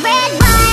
red wine.